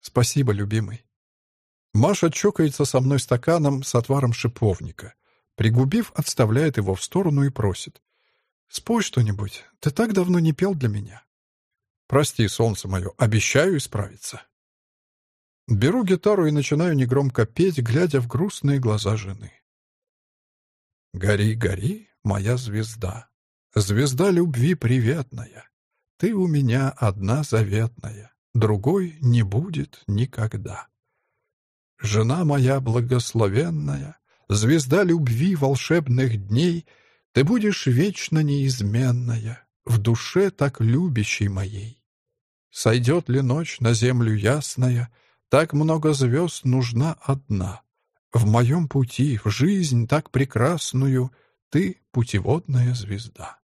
«Спасибо, любимый!» Маша чокается со мной стаканом с отваром шиповника. Пригубив, отставляет его в сторону и просит. «Спой что-нибудь. Ты так давно не пел для меня». «Прости, солнце мое, обещаю исправиться». Беру гитару и начинаю негромко петь, глядя в грустные глаза жены. «Гори, гори, моя звезда, звезда любви приветная, ты у меня одна заветная, другой не будет никогда. Жена моя благословенная, звезда любви волшебных дней, ты будешь вечно неизменная, в душе так любящей моей. Сойдет ли ночь на землю ясная — так много звезд нужна одна. В моем пути, в жизнь так прекрасную, Ты — путеводная звезда.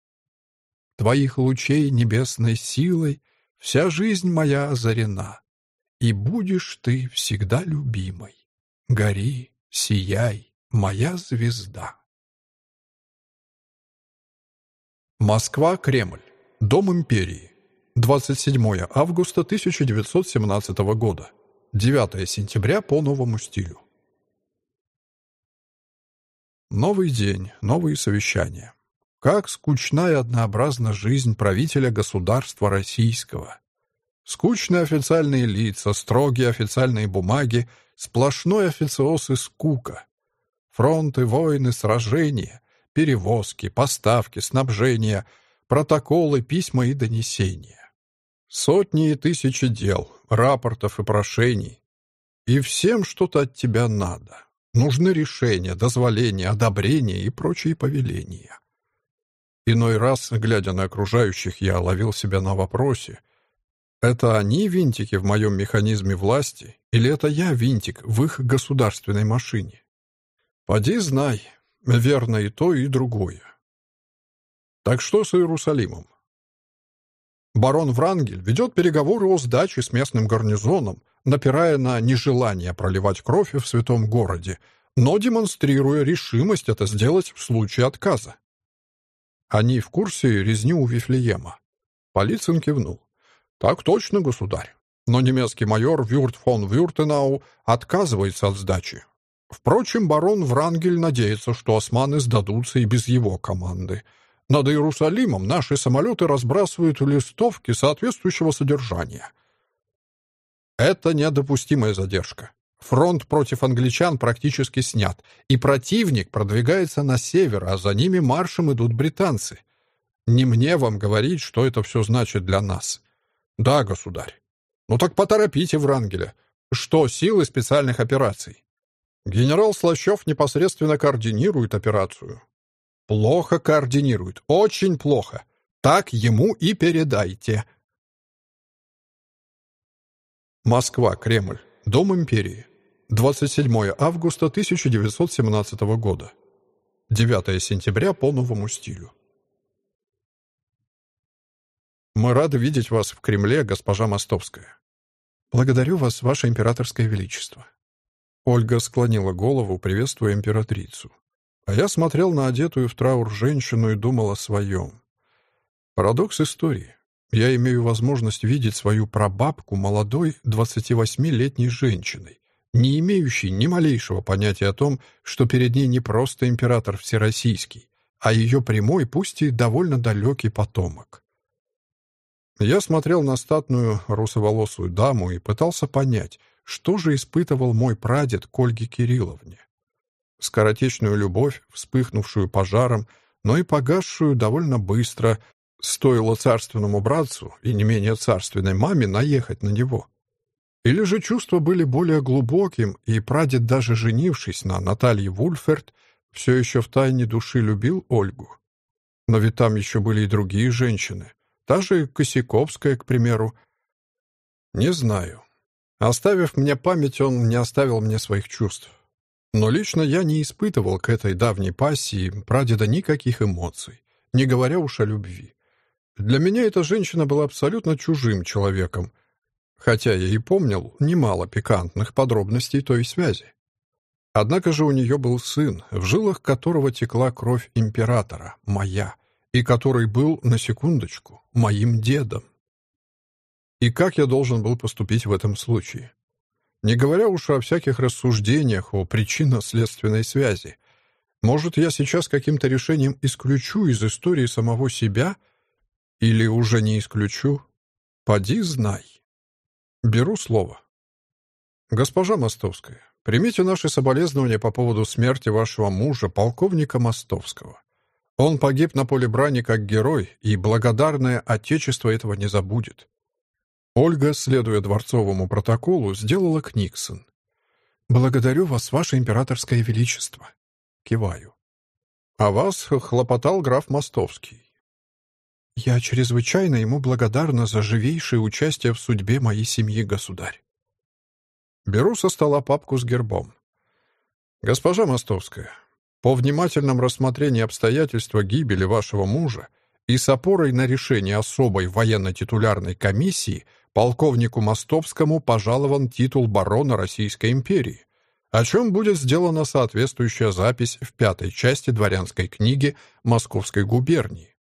Твоих лучей небесной силой Вся жизнь моя озарена, И будешь ты всегда любимой. Гори, сияй, моя звезда. Москва, Кремль. Дом империи. 27 августа 1917 года. 9 сентября по новому стилю. Новый день, новые совещания. Как скучна и однообразна жизнь правителя государства российского. Скучные официальные лица, строгие официальные бумаги, сплошной официоз и скука. Фронты, войны, сражения, перевозки, поставки, снабжения, протоколы, письма и донесения. Сотни и тысячи дел, рапортов и прошений. И всем что-то от тебя надо. Нужны решения, дозволения, одобрения и прочие повеления. Иной раз, глядя на окружающих, я ловил себя на вопросе, это они винтики в моем механизме власти, или это я винтик в их государственной машине? Поди знай, верно и то, и другое. Так что с Иерусалимом? Барон Врангель ведет переговоры о сдаче с местным гарнизоном, напирая на нежелание проливать кровь в святом городе, но демонстрируя решимость это сделать в случае отказа. Они в курсе резни у Вифлеема. Полицин кивнул. «Так точно, государь. Но немецкий майор Вюрт фон Вюртенау отказывается от сдачи. Впрочем, барон Врангель надеется, что османы сдадутся и без его команды. Над Иерусалимом наши самолеты разбрасывают листовки соответствующего содержания. Это недопустимая задержка. Фронт против англичан практически снят, и противник продвигается на север, а за ними маршем идут британцы. Не мне вам говорить, что это все значит для нас. Да, государь. Ну так поторопите Врангеля. Что силы специальных операций? Генерал Слащев непосредственно координирует операцию. Плохо координирует, очень плохо. Так ему и передайте. Москва, Кремль, Дом империи. 27 августа 1917 года. 9 сентября по новому стилю. Мы рады видеть вас в Кремле, госпожа Мостовская. Благодарю вас, ваше императорское величество. Ольга склонила голову, приветствуя императрицу. А я смотрел на одетую в траур женщину и думал о своем. Парадокс истории. Я имею возможность видеть свою прабабку молодой 28-летней женщиной, не имеющей ни малейшего понятия о том, что перед ней не просто император всероссийский, а ее прямой, пусть и довольно далекий потомок. Я смотрел на статную русоволосую даму и пытался понять, что же испытывал мой прадед к Ольге Кирилловне скоротечную любовь, вспыхнувшую пожаром, но и погасшую довольно быстро, стоило царственному братцу и не менее царственной маме наехать на него. Или же чувства были более глубоким, и прадед, даже женившись на Наталье Вульферт, все еще в тайне души любил Ольгу. Но ведь там еще были и другие женщины, та же Косяковская, к примеру. Не знаю. Оставив мне память, он не оставил мне своих чувств. Но лично я не испытывал к этой давней пассии прадеда никаких эмоций, не говоря уж о любви. Для меня эта женщина была абсолютно чужим человеком, хотя я и помнил немало пикантных подробностей той связи. Однако же у нее был сын, в жилах которого текла кровь императора, моя, и который был, на секундочку, моим дедом. И как я должен был поступить в этом случае? Не говоря уж о всяких рассуждениях о причинно-следственной связи. Может, я сейчас каким-то решением исключу из истории самого себя? Или уже не исключу? Поди знай. Беру слово. Госпожа Мостовская, примите наши соболезнования по поводу смерти вашего мужа, полковника Мостовского. Он погиб на поле брани как герой, и благодарное Отечество этого не забудет. Ольга, следуя дворцовому протоколу, сделала Книксон. «Благодарю вас, ваше императорское величество». Киваю. «А вас хлопотал граф Мостовский». «Я чрезвычайно ему благодарна за живейшее участие в судьбе моей семьи, государь». Беру со стола папку с гербом. «Госпожа Мостовская, по внимательном рассмотрении обстоятельства гибели вашего мужа и с опорой на решение особой военно-титулярной комиссии – полковнику Мостовскому пожалован титул барона Российской империи, о чем будет сделана соответствующая запись в пятой части дворянской книги Московской губернии.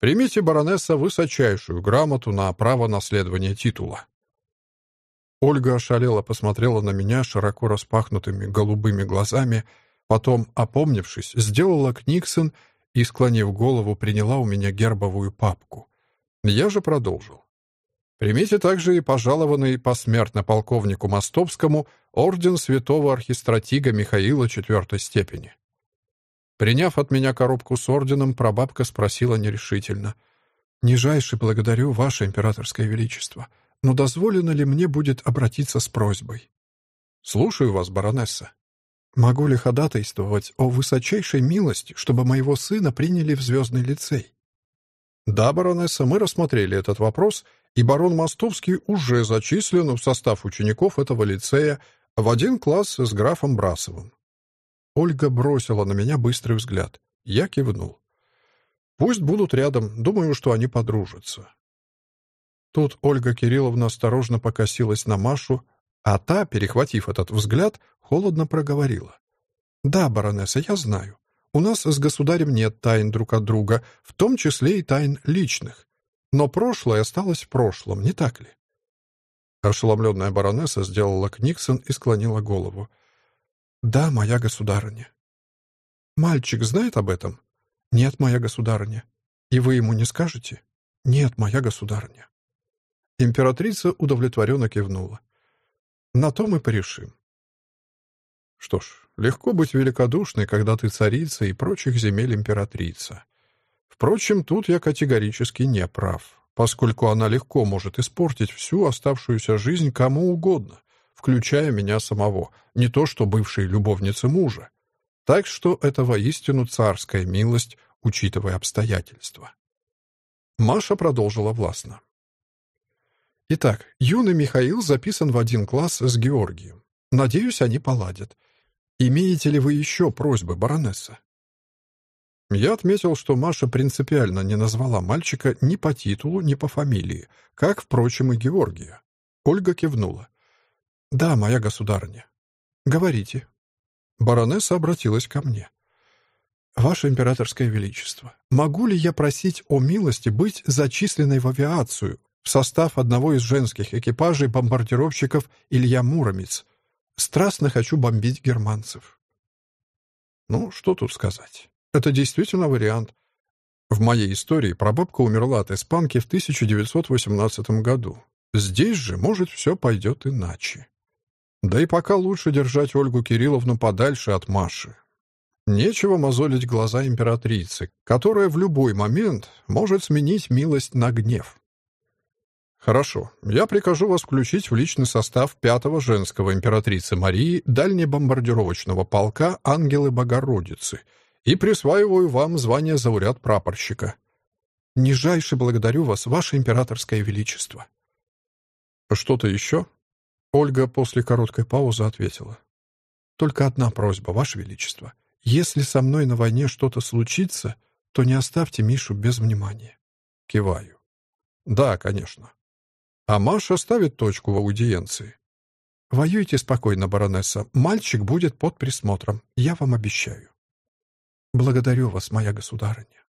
Примите, баронесса, высочайшую грамоту на право наследования титула. Ольга ошалела посмотрела на меня широко распахнутыми голубыми глазами, потом, опомнившись, сделала книксон и, склонив голову, приняла у меня гербовую папку. Я же продолжил. Примите также и пожалованный посмертно полковнику Мостовскому орден святого архистратига Михаила четвертой степени. Приняв от меня коробку с орденом, прабабка спросила нерешительно. «Нижайше благодарю, Ваше Императорское Величество, но дозволено ли мне будет обратиться с просьбой?» «Слушаю вас, баронесса». «Могу ли ходатайствовать о высочайшей милости, чтобы моего сына приняли в звездный лицей?» «Да, баронесса, мы рассмотрели этот вопрос и барон Мостовский уже зачислен в состав учеников этого лицея в один класс с графом Брасовым. Ольга бросила на меня быстрый взгляд. Я кивнул. Пусть будут рядом, думаю, что они подружатся. Тут Ольга Кирилловна осторожно покосилась на Машу, а та, перехватив этот взгляд, холодно проговорила. «Да, баронесса, я знаю. У нас с государем нет тайн друг от друга, в том числе и тайн личных. Но прошлое осталось в прошлом, не так ли? Ошеломленная баронесса сделала Книксон и склонила голову. «Да, моя государыня». «Мальчик знает об этом?» «Нет, моя государыня». «И вы ему не скажете?» «Нет, моя государыня». Императрица удовлетворенно кивнула. «На то мы порешим». Что ж, легко быть великодушной, когда ты царица и прочих земель императрица. Впрочем, тут я категорически не прав, поскольку она легко может испортить всю оставшуюся жизнь кому угодно, включая меня самого, не то что бывшей любовницы мужа. Так что это воистину царская милость, учитывая обстоятельства. Маша продолжила властно. Итак, юный Михаил записан в один класс с Георгием. Надеюсь, они поладят. Имеете ли вы еще просьбы, баронесса? Я отметил, что Маша принципиально не назвала мальчика ни по титулу, ни по фамилии, как, впрочем, и Георгия. Ольга кивнула. «Да, моя государыня». «Говорите». Баронесса обратилась ко мне. «Ваше императорское величество, могу ли я просить о милости быть зачисленной в авиацию в состав одного из женских экипажей бомбардировщиков Илья Муромец? Страстно хочу бомбить германцев». Ну, что тут сказать? Это действительно вариант. В моей истории прабабка умерла от испанки в 1918 году. Здесь же, может, все пойдет иначе. Да и пока лучше держать Ольгу Кирилловну подальше от Маши. Нечего мозолить глаза императрицы, которая в любой момент может сменить милость на гнев. Хорошо, я прикажу вас включить в личный состав пятого женского императрицы Марии дальнебомбардировочного полка «Ангелы Богородицы», и присваиваю вам звание зауряд прапорщика. Нижайше благодарю вас, ваше императорское величество. Что-то еще? Ольга после короткой паузы ответила. Только одна просьба, ваше величество. Если со мной на войне что-то случится, то не оставьте Мишу без внимания. Киваю. Да, конечно. А Маша ставит точку в аудиенции. Воюйте спокойно, баронесса. Мальчик будет под присмотром. Я вам обещаю. Благодарю вас, моя государыня.